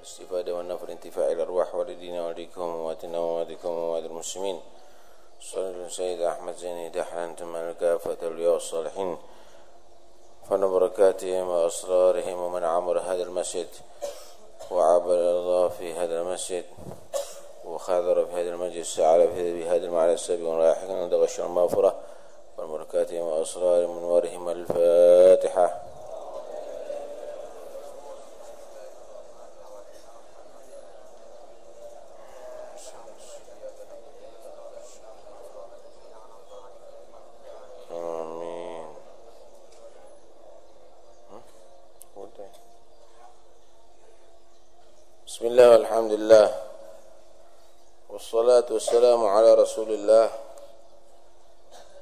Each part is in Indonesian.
والاستفادة والنفر انتفاع الأرواح والدين والديكم ومواتنا ومواتكم وموات المسلمين. صلى سيد أحمد زيني دحلان ثم الكافة الأولياء الصالحين. فن بركاتهم وأسرارهم ومن عمر هذا المسجد وعبر الله في هذا المسجد وخاذر في هذا المجلس على في هذا المعنى السابق ورايحك عند غشر المغفرة. وبركاتهم وأسرار منورهم الفاتحة. الله والحمد لله والصلاة والسلام على رسول الله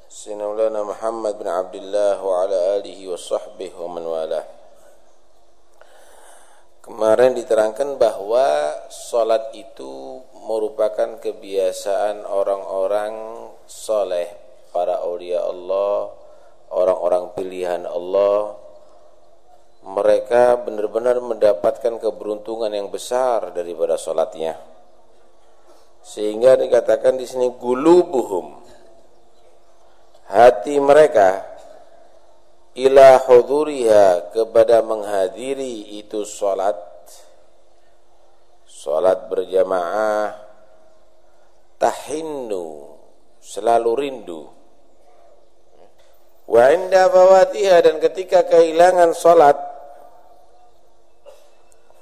سيدنا مولانا محمد بن عبد الله وعلى آله وصحبه ومن والاه Kemarin diterangkan bahwa sholat itu merupakan kebiasaan orang-orang soleh, para aulia Allah, orang-orang pilihan Allah, mereka benar-benar mendapatkan keberuntungan yang besar daripada sholatnya. Sehingga dikatakan di sini gulubuhum. Hati mereka ila huduriha kepada menghadiri itu sholat. Sholat berjamaah tahinnu selalu rindu. Wa inda fawatiha dan ketika kehilangan sholat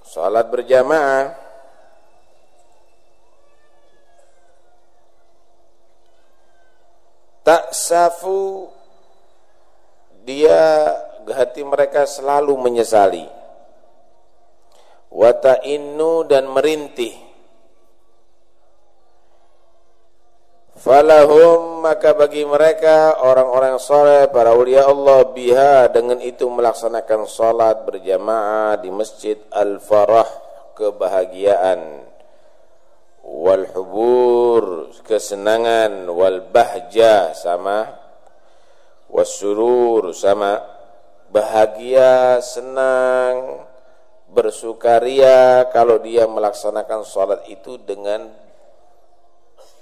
Salat berjamaah. Tak safu dia hati mereka selalu menyesali. Wata innu dan merintih falahum maka bagi mereka orang-orang soleh para ulia Allah biha dengan itu melaksanakan salat berjamaah di masjid al-farah kebahagiaan. Wal hubur kesenangan wal bahja sama. Wasurur sama. Bahagia senang bersukaria kalau dia melaksanakan salat itu dengan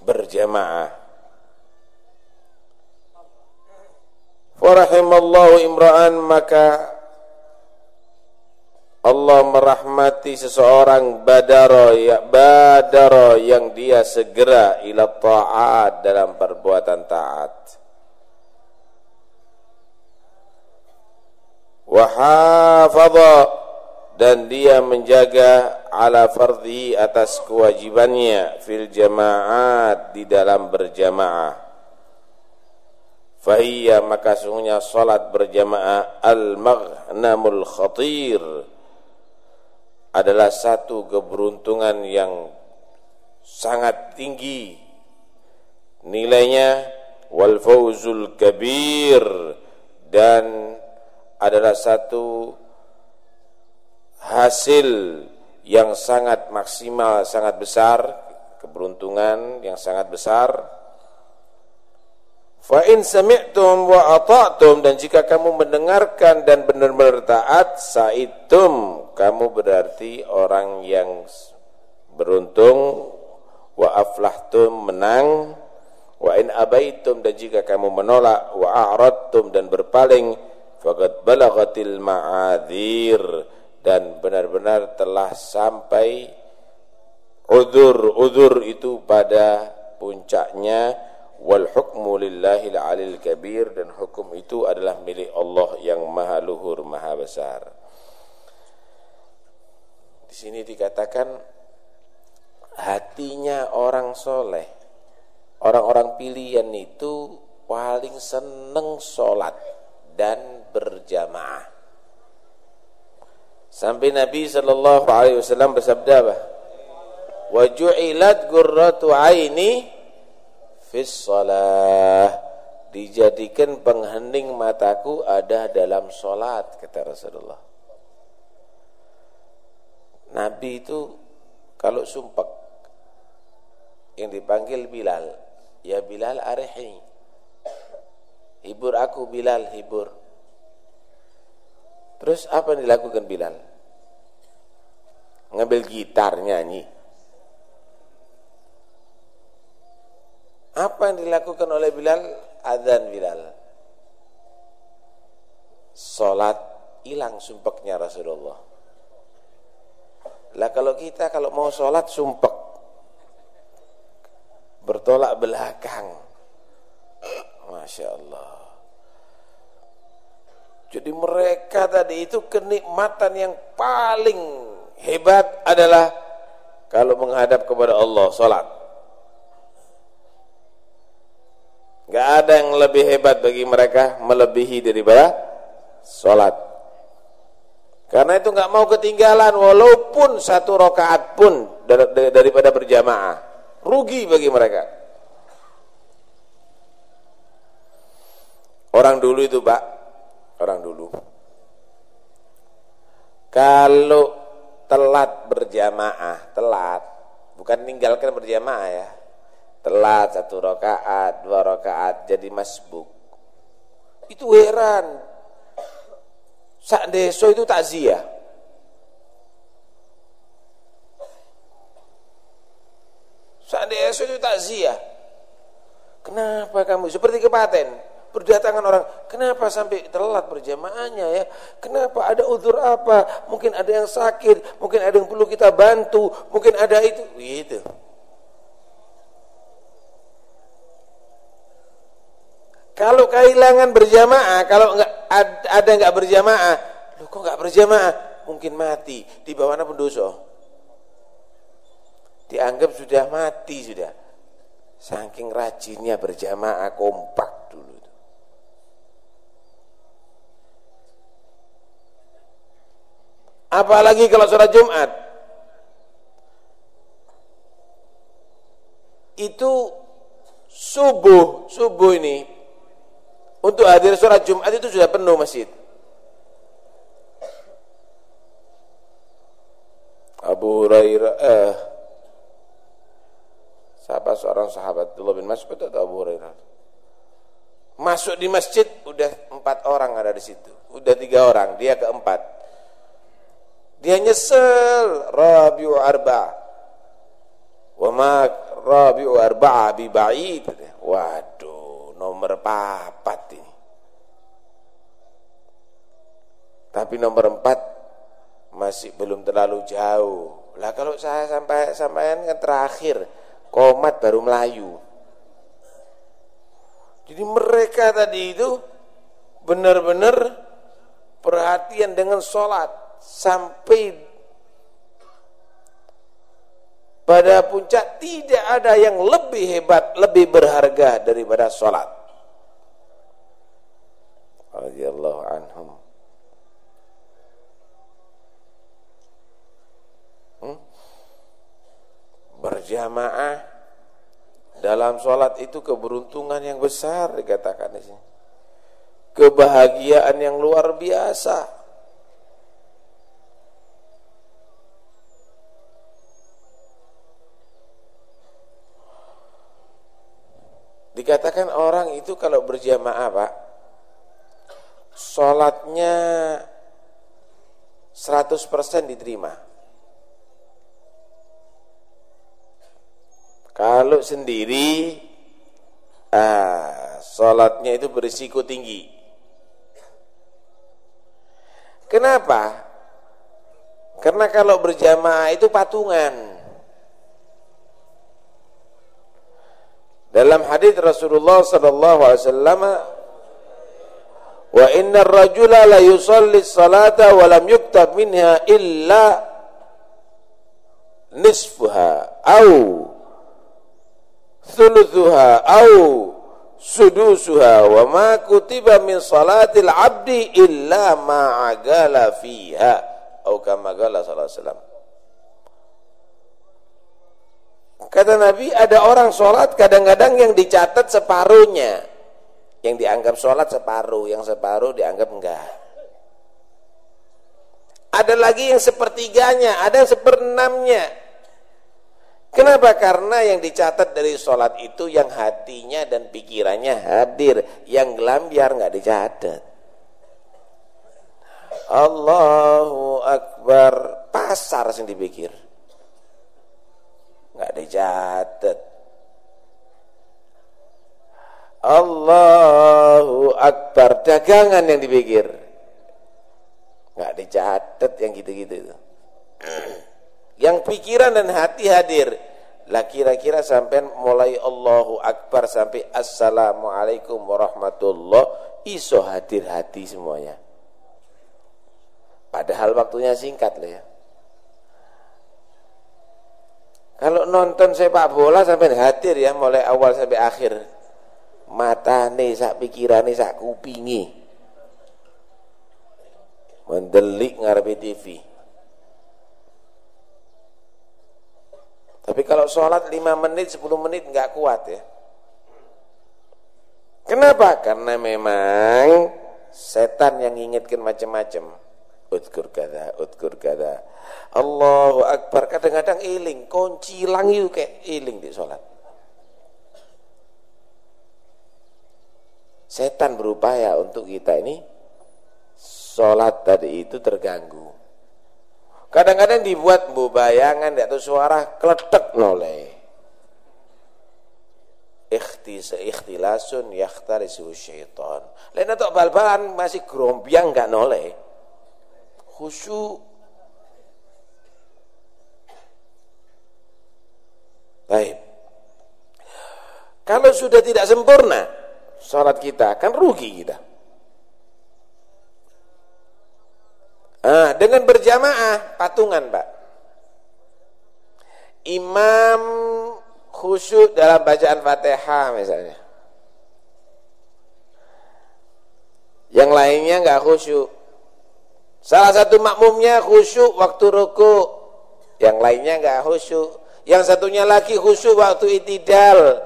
berjamaah Warahimallahu imra'an maka Allah merahmati seseorang badaro ya badaro yang dia segera ila taat dalam perbuatan taat. Wahafadha dan dia menjaga ala fardhi atas kewajibannya fil jamaat di dalam berjamaah. Fahiyya maka sungguhnya salat berjamaah al-maghnamul khatir adalah satu keberuntungan yang sangat tinggi. Nilainya wal fauzul kabir dan adalah satu hasil yang sangat maksimal sangat besar keberuntungan yang sangat besar. Fa in sami'tum wa ata'tum dan jika kamu mendengarkan dan benar-benar taat saitum kamu berarti orang yang beruntung. Wa aflahtum menang. Wa in abaitum dan jika kamu menolak. Wa a'radtum dan berpaling. Faqad balagatil ma'adzir dan benar-benar telah sampai udzur-udzur itu pada puncaknya. Wal hukmu lillahi alil kabir. Dan hukum itu adalah milik Allah yang maha luhur maha besar. Di sini dikatakan hatinya orang soleh. Orang-orang pilihan itu paling seneng sholat dan berjamaah sampai Nabi sallallahu alaihi wasallam bersabda apa? Wa ju'ilat qurratu aini fis salah dijadikan penghening mataku ada dalam solat kata Rasulullah. Nabi itu kalau sumpah yang dipanggil Bilal. Ya Bilal arihi hibur aku Bilal hibur terus apa yang dilakukan Bilal ngambil gitar nyanyi. Apa yang dilakukan oleh Bilal? Adzan Bilal. Salat hilang sumpeknya Rasulullah. Lah kalau kita kalau mau sholat sumpek bertolak belakang. Masya Allah. Jadi mereka tadi itu kenikmatan yang paling hebat adalah kalau menghadap kepada Allah, sholat. Gak ada yang lebih hebat bagi mereka melebihi daripada sholat. Karena itu gak mau ketinggalan walaupun satu rokaat pun daripada berjamaah. Rugi bagi mereka. Orang dulu itu pak orang dulu. Kalau telat berjamaah, telat, bukan meninggalkan berjamaah ya. Telat satu rakaat, dua rakaat jadi masbuk. Itu heran. Sak deso itu takziah. Sak deso itu takziah. Kenapa kamu seperti kepaten? Berdatangan orang, kenapa sampai telat berjamaahnya ya? Kenapa ada udur apa? Mungkin ada yang sakit, mungkin ada yang perlu kita bantu, mungkin ada itu, gitu. Kalau kehilangan berjamaah, kalau enggak ada enggak berjamaah, lu kok enggak berjamaah? Mungkin mati di bawah pendoso. Dianggap sudah mati sudah. Saking rajinnya berjamaah kompak Apalagi kalau sholat Jumat. Itu subuh, subuh ini untuk hadir sholat Jumat itu sudah penuh masjid. Abu Hurairah eh siapa seorang sahabat Abdullah bin Mas'ud atau Abu Hurairah masuk di masjid udah empat orang ada di situ udah tiga orang dia keempat dia nyesel Rabi'u arba. Wa ma Rabi'u arba'a bi ba'id. Waduh, nomor papat ini. Tapi nomor empat masih belum terlalu jauh. Lah kalau saya sampai sampai kan terakhir komat baru Melayu. Jadi mereka tadi itu benar-benar perhatian dengan sholat sampai pada puncak tidak ada yang lebih hebat, lebih berharga daripada sholat. Radiyallahu anhum. Hmm? Berjamaah dalam sholat itu keberuntungan yang besar dikatakan di sini. Kebahagiaan yang luar biasa. Dikatakan orang itu kalau berjamaah Pak Sholatnya 100% diterima. Kalau sendiri ah, Sholatnya itu berisiko tinggi. Kenapa? Karena kalau berjamaah itu patungan Dalam hadis Rasulullah sallallahu alaihi wasallam wa inna ar-rajula la yusalli salata wa lam yuktab minha illa nisfuha au thuluthuha au sudusuha wa ma kutiba min salatil abdi illa ma agala fiha. Au kama gala sallallahu alaihi wasallam Kata Nabi ada orang sholat kadang-kadang yang dicatat separuhnya. Yang dianggap sholat separuh, yang separuh dianggap enggak. Ada lagi yang sepertiganya, ada yang seperenamnya. Kenapa? Karena yang dicatat dari sholat itu yang hatinya dan pikirannya hadir. Yang gelambiar enggak dicatat. Allahu Akbar pasar sing dipikir nggak dicatat. Allahu Akbar. Dagangan yang dipikir. Nggak dicatat yang gitu-gitu itu. Yang pikiran dan hati hadir. Lah kira-kira sampai mulai Allahu Akbar sampai Assalamualaikum warahmatullah iso hadir hati semuanya. Padahal waktunya singkat loh ya kalau nonton sepak bola sampai hadir ya mulai awal sampai akhir. Matane sak pikirane sak kupingi mendelik ngarepe TV tapi kalau sholat 5 menit 10 menit nggak kuat ya. Kenapa? karena memang setan yang ingatkan macam-macam udkur kada, udkur kada Allahu Akbar. Kadang-kadang iling kunci lang yuk kayak iling di sholat setan berupaya untuk kita ini sholat tadi itu terganggu. Kadang-kadang dibuat bu bayangan atau suara kletek noleh. Ikhtilasun yakhtalisu syaitan. Lain atau bal-balan masih grombiang nggak noleh khusyuk baik kalau sudah tidak sempurna sholat kita, kan rugi kita. Ah, dengan berjamaah, patungan Pak. Imam khusyuk dalam bacaan fatihah misalnya. Yang lainnya enggak khusyuk. Salah satu makmumnya khusyuk waktu ruku, yang lainnya enggak khusyuk. Yang satunya lagi khusyuk waktu itidal,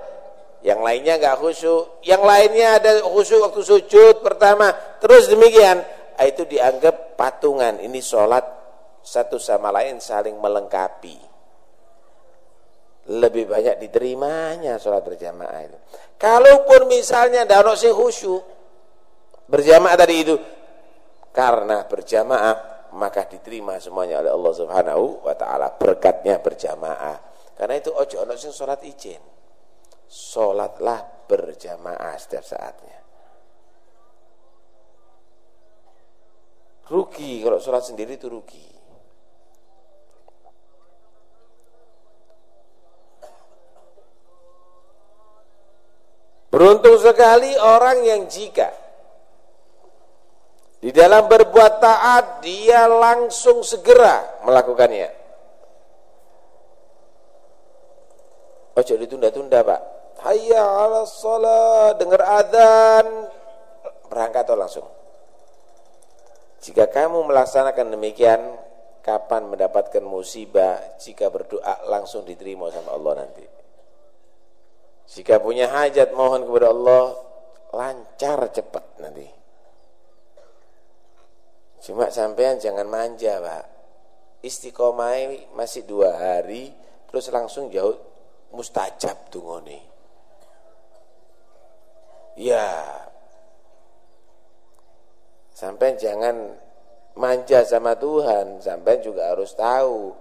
yang lainnya enggak khusyuk, yang lainnya ada khusyuk waktu sujud pertama, terus demikian, ah, itu dianggap patungan. Ini sholat satu sama lain saling melengkapi. Lebih banyak diterimanya sholat berjamaah itu. Kalaupun misalnya ada sing khusyuk, berjamaah tadi itu, karena berjamaah maka diterima semuanya oleh Allah Subhanahu wa taala berkatnya berjamaah. Karena itu ojo ono sing salat izin sholatlah berjamaah setiap saatnya. Rugi kalau sholat sendiri itu rugi. Beruntung sekali orang yang jika di dalam berbuat taat dia langsung segera melakukannya. Ojo ditunda-tunda pak. Hayya ala salat dengar adzan. Berangkat langsung. Jika kamu melaksanakan demikian kapan mendapatkan musibah jika berdoa langsung diterima sama Allah nanti? Jika punya hajat mohon kepada Allah lancar cepat nanti cuma sampean jangan manja pak istiqomah masih dua hari terus langsung jauh mustajab tungone Ya. Sampai jangan manja sama Tuhan, sampai juga harus tahu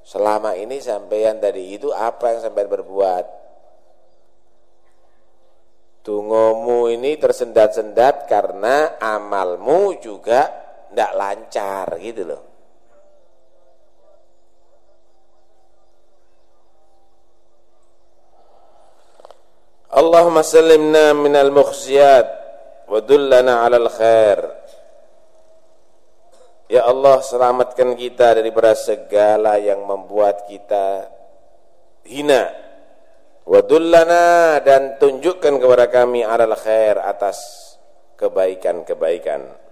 selama ini sampean dari itu apa yang sampai berbuat. Tungomu ini tersendat-sendat karena amalmu juga tidak lancar gitu loh. Allahumma sallimna minal mukhziyat wa dullana alal khair. Ya Allah selamatkan kita daripada segala yang membuat kita hina. Wa dullana dan tunjukkan kepada kami alal khair atas kebaikan-kebaikan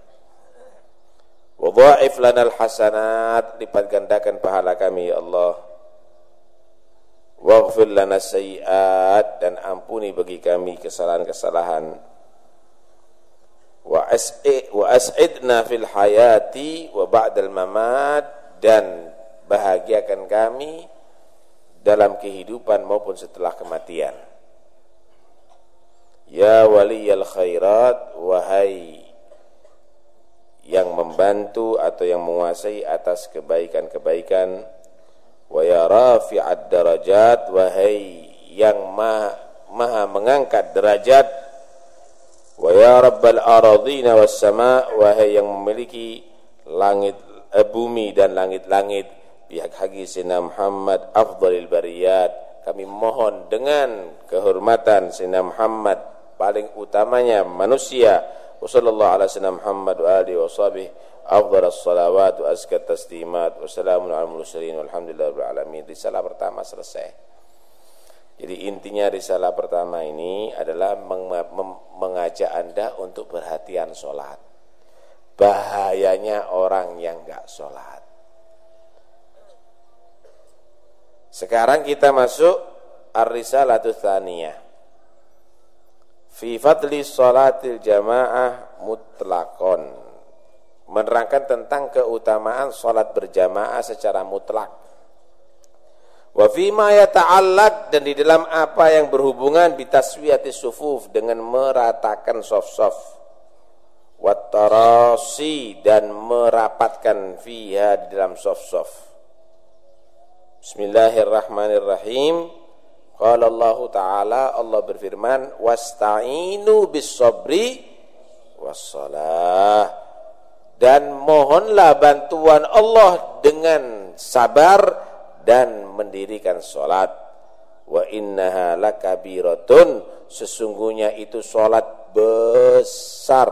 wa dha'if lana al hasanat. Lipat gandakan pahala kami ya Allah. Waghfir lana sayiat dan ampuni bagi kami kesalahan-kesalahan. Wa as'idna fil hayati wa ba'dal mamat dan bahagiakan kami dalam kehidupan maupun setelah kematian. Ya waliyal khairat wahai yang membantu atau yang menguasai atas kebaikan-kebaikan. Wa ya rafi'ad darajat wahai yang maha, maha mengangkat derajat. Wa ya rabbal aradhina was sama wahai yang memiliki langit eh, bumi dan langit-langit. Pihak hagi Sina Muhammad afdalil bariyat. Kami mohon dengan kehormatan Sina Muhammad paling utamanya manusia Sina Muhammad wa alihi wa sahbihi. Afdal salawat wa azkat taslimat. Wa salamun ala mursalin walhamdulillah rabbil alamin. Risalah pertama selesai. Jadi intinya risalah pertama ini adalah meng mengajak anda untuk perhatian sholat. Bahayanya orang yang enggak sholat. Sekarang kita masuk Ar-Risalatu Thaniyah. Fi fadli salatil jamaah mutlakon. Menerangkan tentang keutamaan salat berjamaah secara mutlak. Wa ma yata'allaq dan di dalam apa yang berhubungan bitaswiyati sufuf dengan meratakan sof-sof. Wattarasi dan merapatkan fiha di dalam sof-sof. Bismillahirrahmanirrahim. Qala Allah Ta'ala Allah berfirman wasta'inu bis sabri wassalah dan mohonlah bantuan Allah dengan sabar dan mendirikan salat wa innaha lakabiratun. Sesungguhnya itu salat besar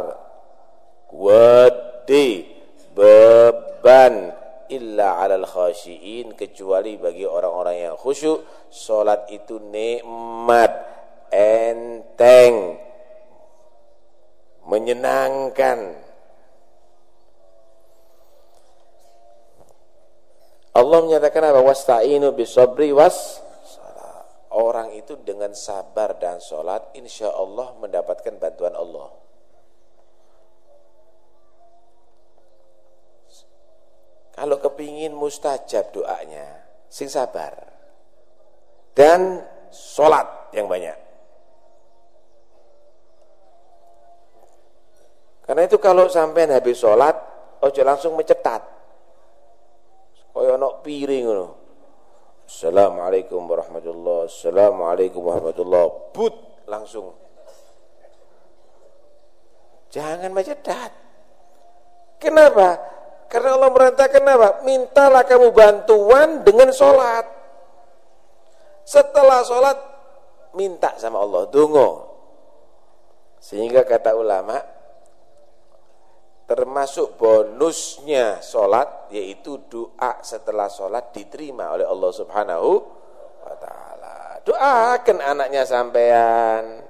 gede beban illa alal khasyiin kecuali bagi orang-orang yang khusyuk. Salat itu nikmat enteng menyenangkan. Allah menyatakan apa? Wasta'inu bisabri was orang itu dengan sabar dan salat insyaallah mendapatkan bantuan Allah Kalau kepingin mustajab doanya, sing sabar. Dan sholat yang banyak. Karena itu kalau sampai habis sholat, ojo langsung mencetat. Kaya ono piring ngono. Assalamualaikum warahmatullahi Assalamualaikum warahmatullahi But langsung. Jangan mencetat. Kenapa? Karena Allah merintahkan apa? Mintalah kamu bantuan dengan sholat. Setelah sholat, minta sama Allah. Dungo. Sehingga kata ulama, termasuk bonusnya sholat, yaitu doa setelah sholat diterima oleh Allah subhanahu wa ta'ala. Doakan anaknya sampean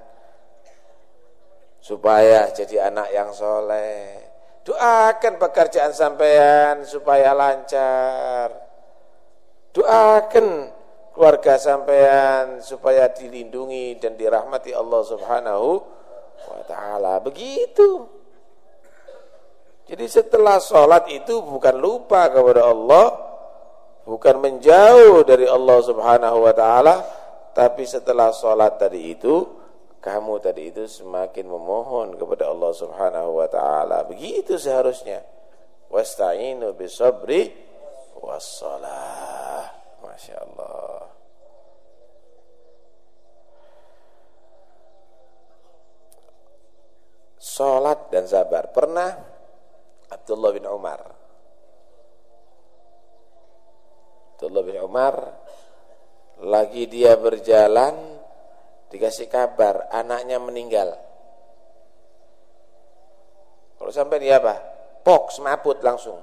supaya jadi anak yang soleh Doakan pekerjaan sampean supaya lancar. Doakan keluarga sampean supaya dilindungi dan dirahmati Allah Subhanahu wa taala. Begitu. Jadi setelah sholat itu bukan lupa kepada Allah, bukan menjauh dari Allah Subhanahu wa taala, tapi setelah sholat tadi itu kamu tadi itu semakin memohon kepada Allah Subhanahu wa taala. Begitu seharusnya. Wasta'inu bisabri wassalah. Masya Allah. Salat dan sabar. Pernah Abdullah bin Umar Abdullah bin Umar lagi dia berjalan dikasih kabar anaknya meninggal. Kalau sampai dia apa? Pok, semaput langsung.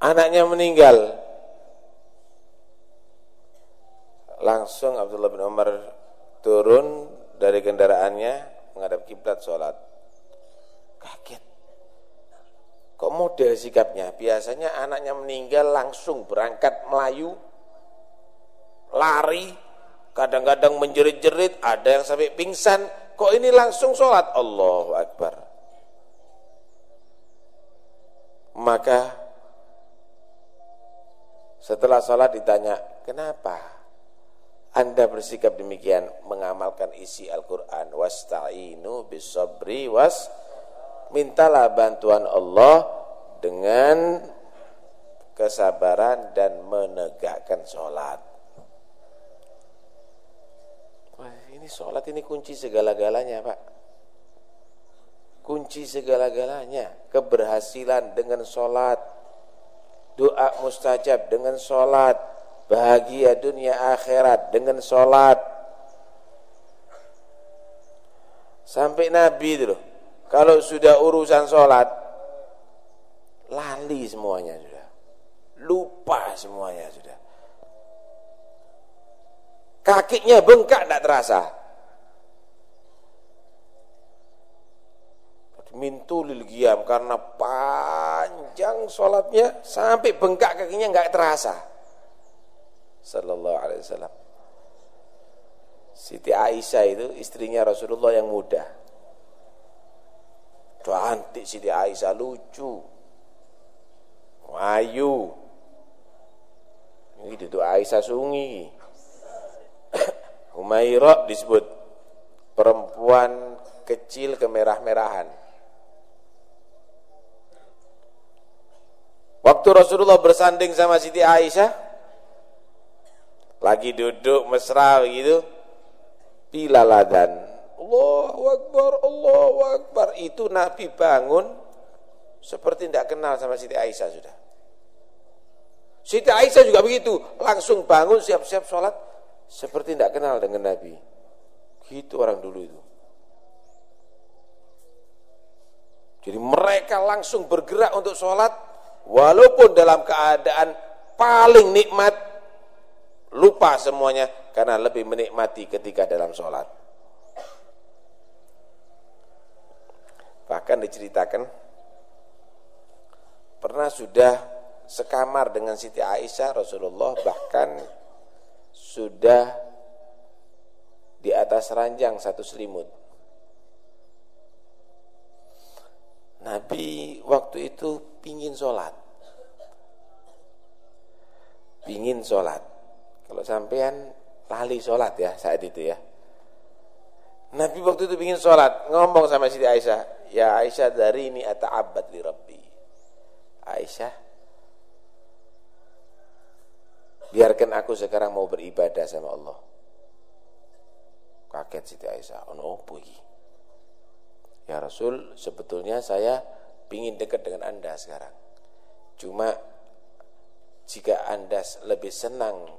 Anaknya meninggal. Langsung Abdullah bin Umar turun dari kendaraannya menghadap kiblat sholat. Kok model sikapnya? Biasanya anaknya meninggal langsung berangkat melayu, lari, kadang-kadang menjerit-jerit, ada yang sampai pingsan. Kok ini langsung sholat? Allahu Akbar. Maka setelah sholat ditanya, kenapa? Anda bersikap demikian mengamalkan isi Al-Qur'an wasta'inu bisabri was mintalah bantuan Allah dengan kesabaran dan menegakkan sholat. Wah, ini sholat ini kunci segala-galanya Pak. Kunci segala-galanya. Keberhasilan dengan sholat. Doa mustajab dengan sholat. Bahagia dunia akhirat dengan sholat. Sampai Nabi itu loh. Kalau sudah urusan sholat, lali semuanya sudah lupa semuanya sudah. Kakinya bengkak tidak terasa. Mintulil giam karena panjang sholatnya sampai bengkak kakinya nggak terasa. Sallallahu alaihi wasallam. Siti Aisyah itu istrinya Rasulullah yang muda. Cantik Siti Aisyah lucu. Ayu. Ini itu Aisyah Sungi. Humairah disebut perempuan kecil kemerah-merahan. Waktu Rasulullah bersanding sama Siti Aisyah, lagi duduk mesra begitu, pilaladan. Allahu Akbar, Allahu Akbar. Itu Nabi bangun seperti tidak kenal sama Siti Aisyah sudah. Siti Aisyah juga begitu, langsung bangun siap-siap sholat seperti tidak kenal dengan Nabi. Gitu orang dulu itu. Jadi mereka langsung bergerak untuk sholat walaupun dalam keadaan paling nikmat lupa semuanya karena lebih menikmati ketika dalam sholat. Bahkan diceritakan pernah sudah sekamar dengan Siti Aisyah Rasulullah bahkan sudah di atas ranjang satu selimut. Nabi waktu itu pingin sholat. Pingin sholat. Kalau sampean lali sholat ya saat itu ya. Nabi waktu itu pingin sholat. Ngomong sama Siti Aisyah. Ya Aisyah dari ini ata'abad li Rabbi. Aisyah biarkan aku sekarang mau beribadah sama Allah. Kaget Siti Aisyah ono opo ya Rasul sebetulnya saya pingin dekat dengan anda sekarang. Cuma jika anda lebih senang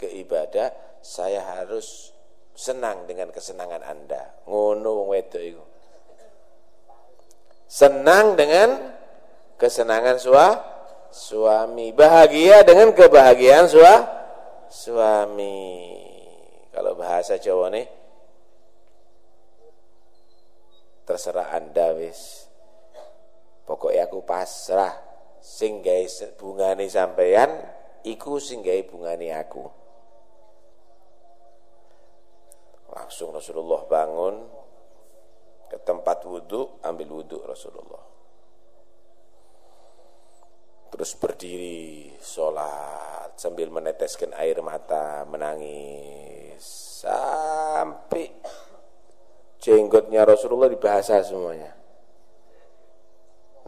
ke ibadah saya harus senang dengan kesenangan anda. Ngono wong wedok senang dengan kesenangan suah suami. Bahagia dengan kebahagiaan sua, suami. Kalau bahasa Jawa nih terserah anda wis. Pokoknya aku pasrah. Singgai bungani sampeyan iku singgai bungani aku. Langsung Rasulullah bangun tempat wudhu ambil wudhu Rasulullah. Terus berdiri sholat sambil meneteskan air mata menangis. Sampai jenggotnya Rasulullah dibahasa semuanya.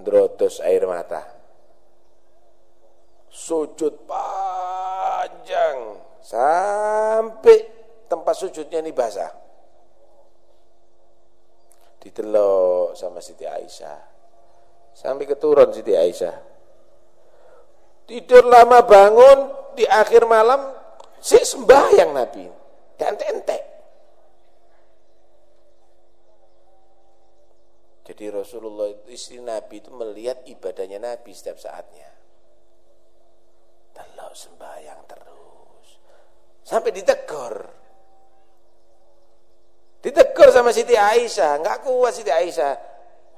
Drotos air mata. Sujud panjang. Sampai tempat sujudnya ini basah ditelok sama Siti Aisyah sampai keturun Siti Aisyah Tidur lama bangun di akhir malam si sembahyang Nabi. Dan ente Jadi Rasulullah itu istri Nabi itu melihat ibadahnya Nabi setiap saatnya. Telok sembahyang terus. Sampai ditegur. Ditegur sama Siti Aisyah, enggak kuat Siti Aisyah.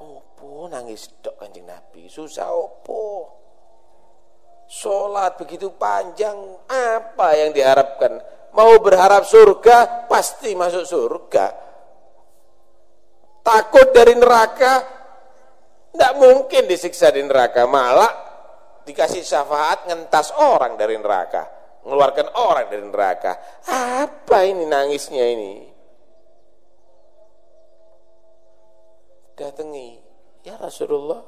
Opo nangis dok Kanjeng Nabi, susah opo. Sholat begitu panjang, apa yang diharapkan? Mau berharap surga, pasti masuk surga. Takut dari neraka, tidak mungkin disiksa di neraka. Malah dikasih syafaat ngentas orang dari neraka. mengeluarkan orang dari neraka. Apa ini nangisnya ini? Datangi, ya Rasulullah,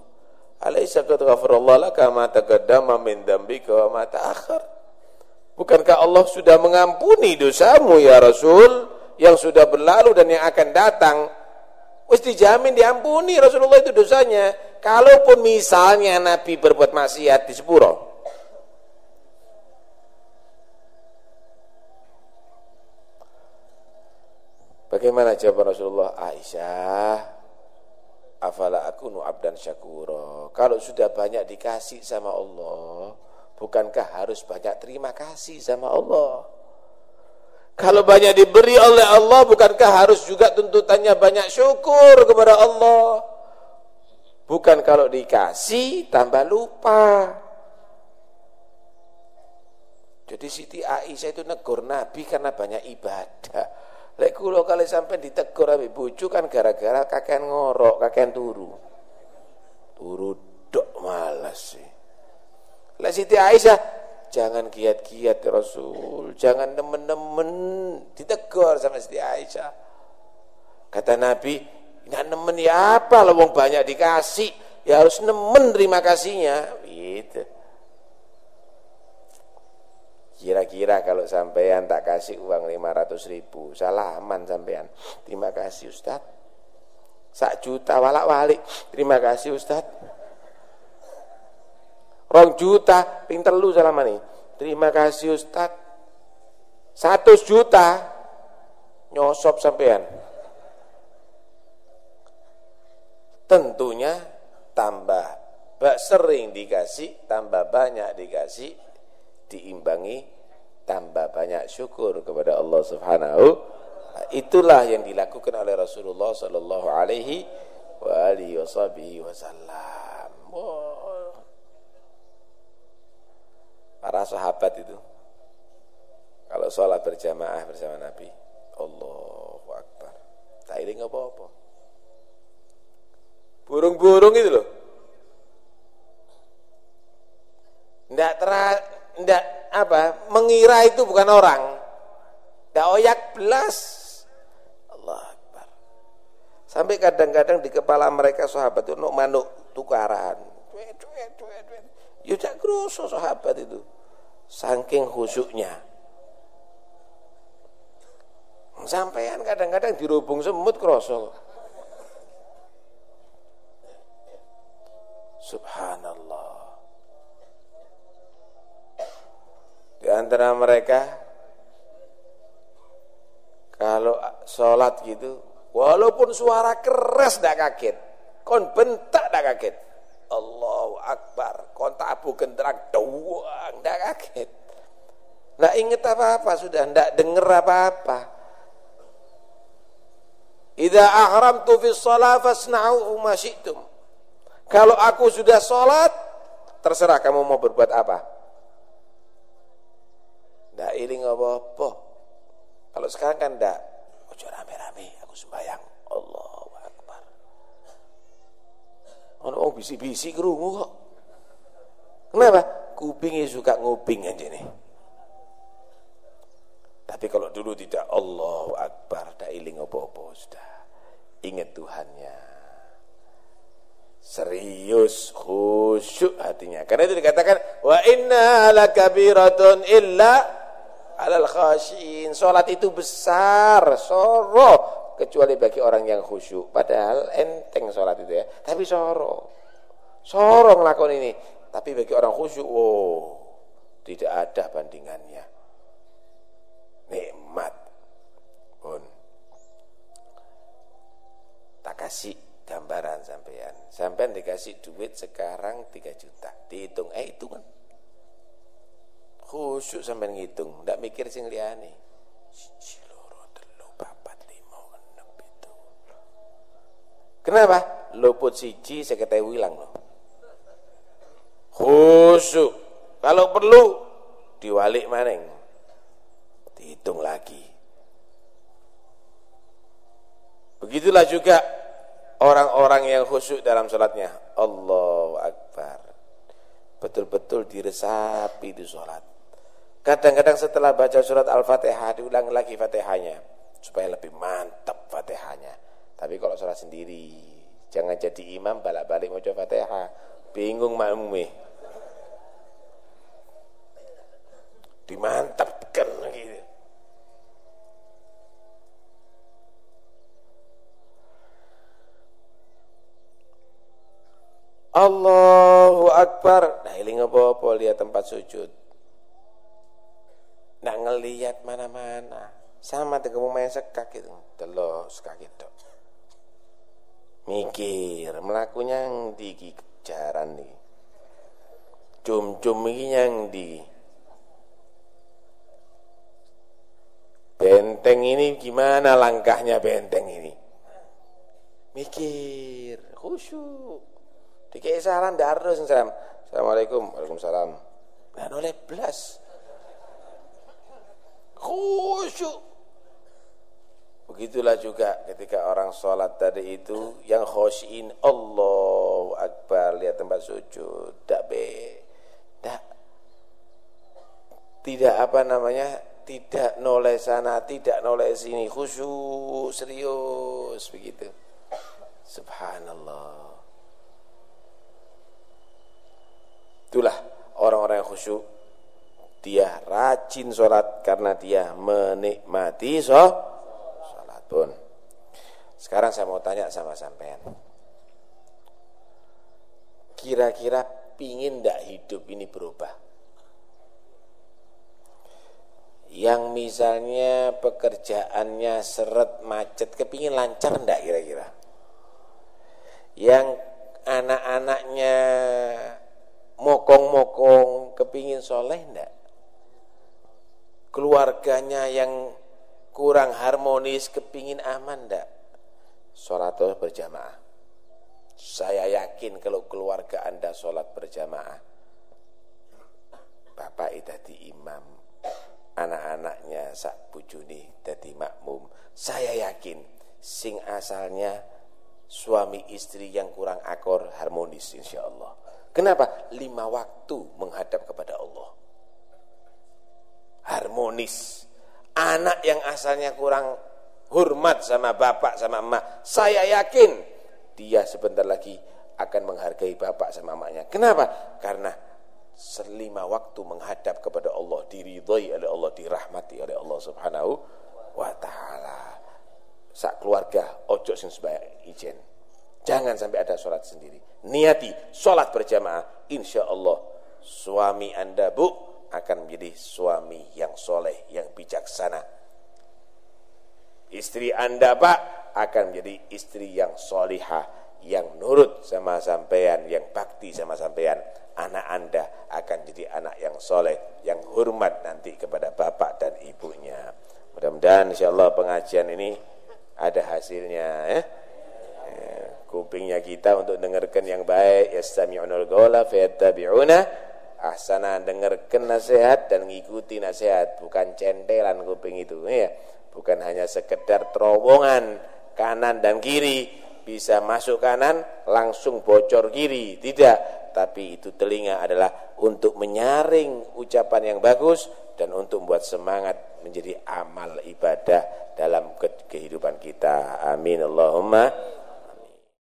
alaisa qad ghafarallahu laka ma taqaddama min dzambika wa ma ta'akhkhar. Bukankah Allah sudah mengampuni dosamu ya Rasul yang sudah berlalu dan yang akan datang? Wis dijamin diampuni Rasulullah itu dosanya. Kalaupun misalnya Nabi berbuat maksiat di sepuro, Bagaimana jawaban Rasulullah? Aisyah, afala nu abdan syakuro. Kalau sudah banyak dikasih sama Allah, bukankah harus banyak terima kasih sama Allah? Kalau banyak diberi oleh Allah, bukankah harus juga tuntutannya banyak syukur kepada Allah? Bukan kalau dikasih tambah lupa. Jadi Siti Aisyah itu negur Nabi karena banyak ibadah. Lek kula kali sampai ditegur ambek bojo kan gara-gara kakean ngorok, kakean turu. Turu dok malas sih. Lek Siti Aisyah jangan giat-giat ya Rasul, jangan nemen-nemen ditegur sama Siti Aisyah. Kata Nabi, nggak nemen ya apa lah wong banyak dikasih, ya harus nemen terima kasihnya. Gitu. Kira-kira kalau sampean tak kasih uang 500 ribu, salaman sampean. Terima kasih Ustaz. Sak juta walak walik. Terima kasih Ustaz. Rong juta, pinter lu salaman nih. Terima kasih Ustaz. Satu juta, nyosop sampean. Tentunya tambah sering dikasih, tambah banyak dikasih, diimbangi tambah banyak syukur kepada Allah Subhanahu itulah yang dilakukan oleh Rasulullah sallallahu alaihi wa alihi wasallam para sahabat itu kalau sholat berjamaah bersama Nabi Allahu Akbar. Tak iling apa-apa. Burung-burung itu loh. Tidak ndak apa mengira itu bukan orang. Ndak oyak belas. Allah Akbar. Sampai kadang-kadang di kepala mereka sahabat itu nuk manuk tukaran ya tak kroso sahabat itu. Saking khusyuknya. Sampean kadang-kadang dirubung semut kroso subhanallah antara mereka kalau sholat gitu, walaupun suara keras tidak kaget, kon bentak tidak kaget. Allahu Akbar, kon tabu genderak doang, tidak kaget. Tidak ingat apa-apa sudah, tidak dengar apa-apa. Idza ahramtu fi shalah fasna'u ma syi'tum. Kalau aku sudah sholat, terserah kamu mau berbuat apa. Ndak iling apa-apa. Kalau sekarang kan ndak. Ojo rame-rame aku sembahyang. Allahu Akbar. Wong bisi-bisi krungu kok. Kenapa? Kupingnya suka nguping aja nih. Tapi kalau dulu tidak Allahu Akbar, ndak iling apa-apa sudah. Ingat Tuhannya serius khusyuk hatinya karena itu dikatakan wa inna lakabiratun illa alal khasyin. Salat itu besar, soro kecuali bagi orang yang khusyuk. Padahal enteng salat itu ya, tapi soro. Soro ngelakon ini, tapi bagi orang khusyuk, oh, tidak ada bandingannya. Nikmat. Pun. Tak kasih gambaran sampean. Sampean dikasih duit sekarang 3 juta. Dihitung, eh itu kan khusyuk sampai ngitung. Ndak mikir sing liyane. Siji loro telu papat lima enam kenapa? Luput siji seketewu hilang loh khusyuk. Kalau perlu diwalik maneng dihitung lagi. Begitulah juga orang-orang yang khusyuk dalam sholatnya Allahu Akbar. Betul-betul diresapi di sholat Kadang-kadang setelah baca surat Al-Fatihah diulang lagi Fatihahnya supaya lebih mantap Fatihahnya. Tapi kalau sholat sendiri, jangan jadi imam balik-balik mau coba Fatihah, bingung makmumnya. Dimantapkan gitu. Allahu Akbar. Nah, ini apa-apa lihat tempat sujud. Nggak ngelihat mana-mana. Sama dengan main sekak itu. Telo sekak itu. Mikir, melakunya yang di jaran nih. Cum-cum ini yang di Benteng ini gimana langkahnya benteng ini? Mikir, khusyuk. Dikei saran darus salam. Assalamualaikum. Waalaikumsalam. Nah, oleh belas khusyuk. Begitulah juga ketika orang sholat tadi itu yang khosyin Allah Akbar. Lihat tempat sujud, tak be, tak, tidak apa namanya, tidak noleh sana, tidak noleh sini, khusyuk, serius. Begitu. Subhanallah. Itulah orang-orang yang khusyuk dia rajin sholat karena dia menikmati sholat pun. Sekarang saya mau tanya sama sampean. Kira-kira pingin tidak hidup ini berubah? Yang misalnya pekerjaannya seret macet, kepingin lancar tidak kira-kira? Yang anak-anaknya mokong-mokong, kepingin soleh tidak? Keluarganya yang kurang harmonis, kepingin aman ndak? Sholat berjamaah. Saya yakin kalau keluarga anda sholat berjamaah, bapak itu di imam, anak-anaknya sak bujuni jadi makmum. Saya yakin sing asalnya suami istri yang kurang akor harmonis insya Allah. Kenapa? Lima waktu menghadap kepada Allah harmonis. Anak yang asalnya kurang hormat sama bapak sama emak, saya yakin dia sebentar lagi akan menghargai bapak sama emaknya. Kenapa? Karena selima waktu menghadap kepada Allah, diridhoi oleh Allah, dirahmati oleh Allah Subhanahu wa taala. Sak keluarga ojo sing sebaik ijen. Jangan sampai ada sholat sendiri. Niati sholat berjamaah. Insya Allah suami anda bu akan menjadi suami yang soleh, yang bijaksana. Istri anda pak akan menjadi istri yang solihah, yang nurut sama sampean, yang bakti sama sampean. Anak anda akan jadi anak yang soleh, yang hormat nanti kepada bapak dan ibunya. Mudah-mudahan insya Allah pengajian ini ada hasilnya ya. kupingnya kita untuk dengarkan yang baik yastami'unal qawla fayattabi'una ahsana dengarkan nasihat dan ngikuti nasihat. Bukan centelan kuping itu ya. Bukan hanya sekedar terowongan kanan dan kiri. Bisa masuk kanan langsung bocor kiri. Tidak tapi itu telinga adalah untuk menyaring ucapan yang bagus dan untuk membuat semangat menjadi amal ibadah dalam kehidupan kita. Amin. Allahumma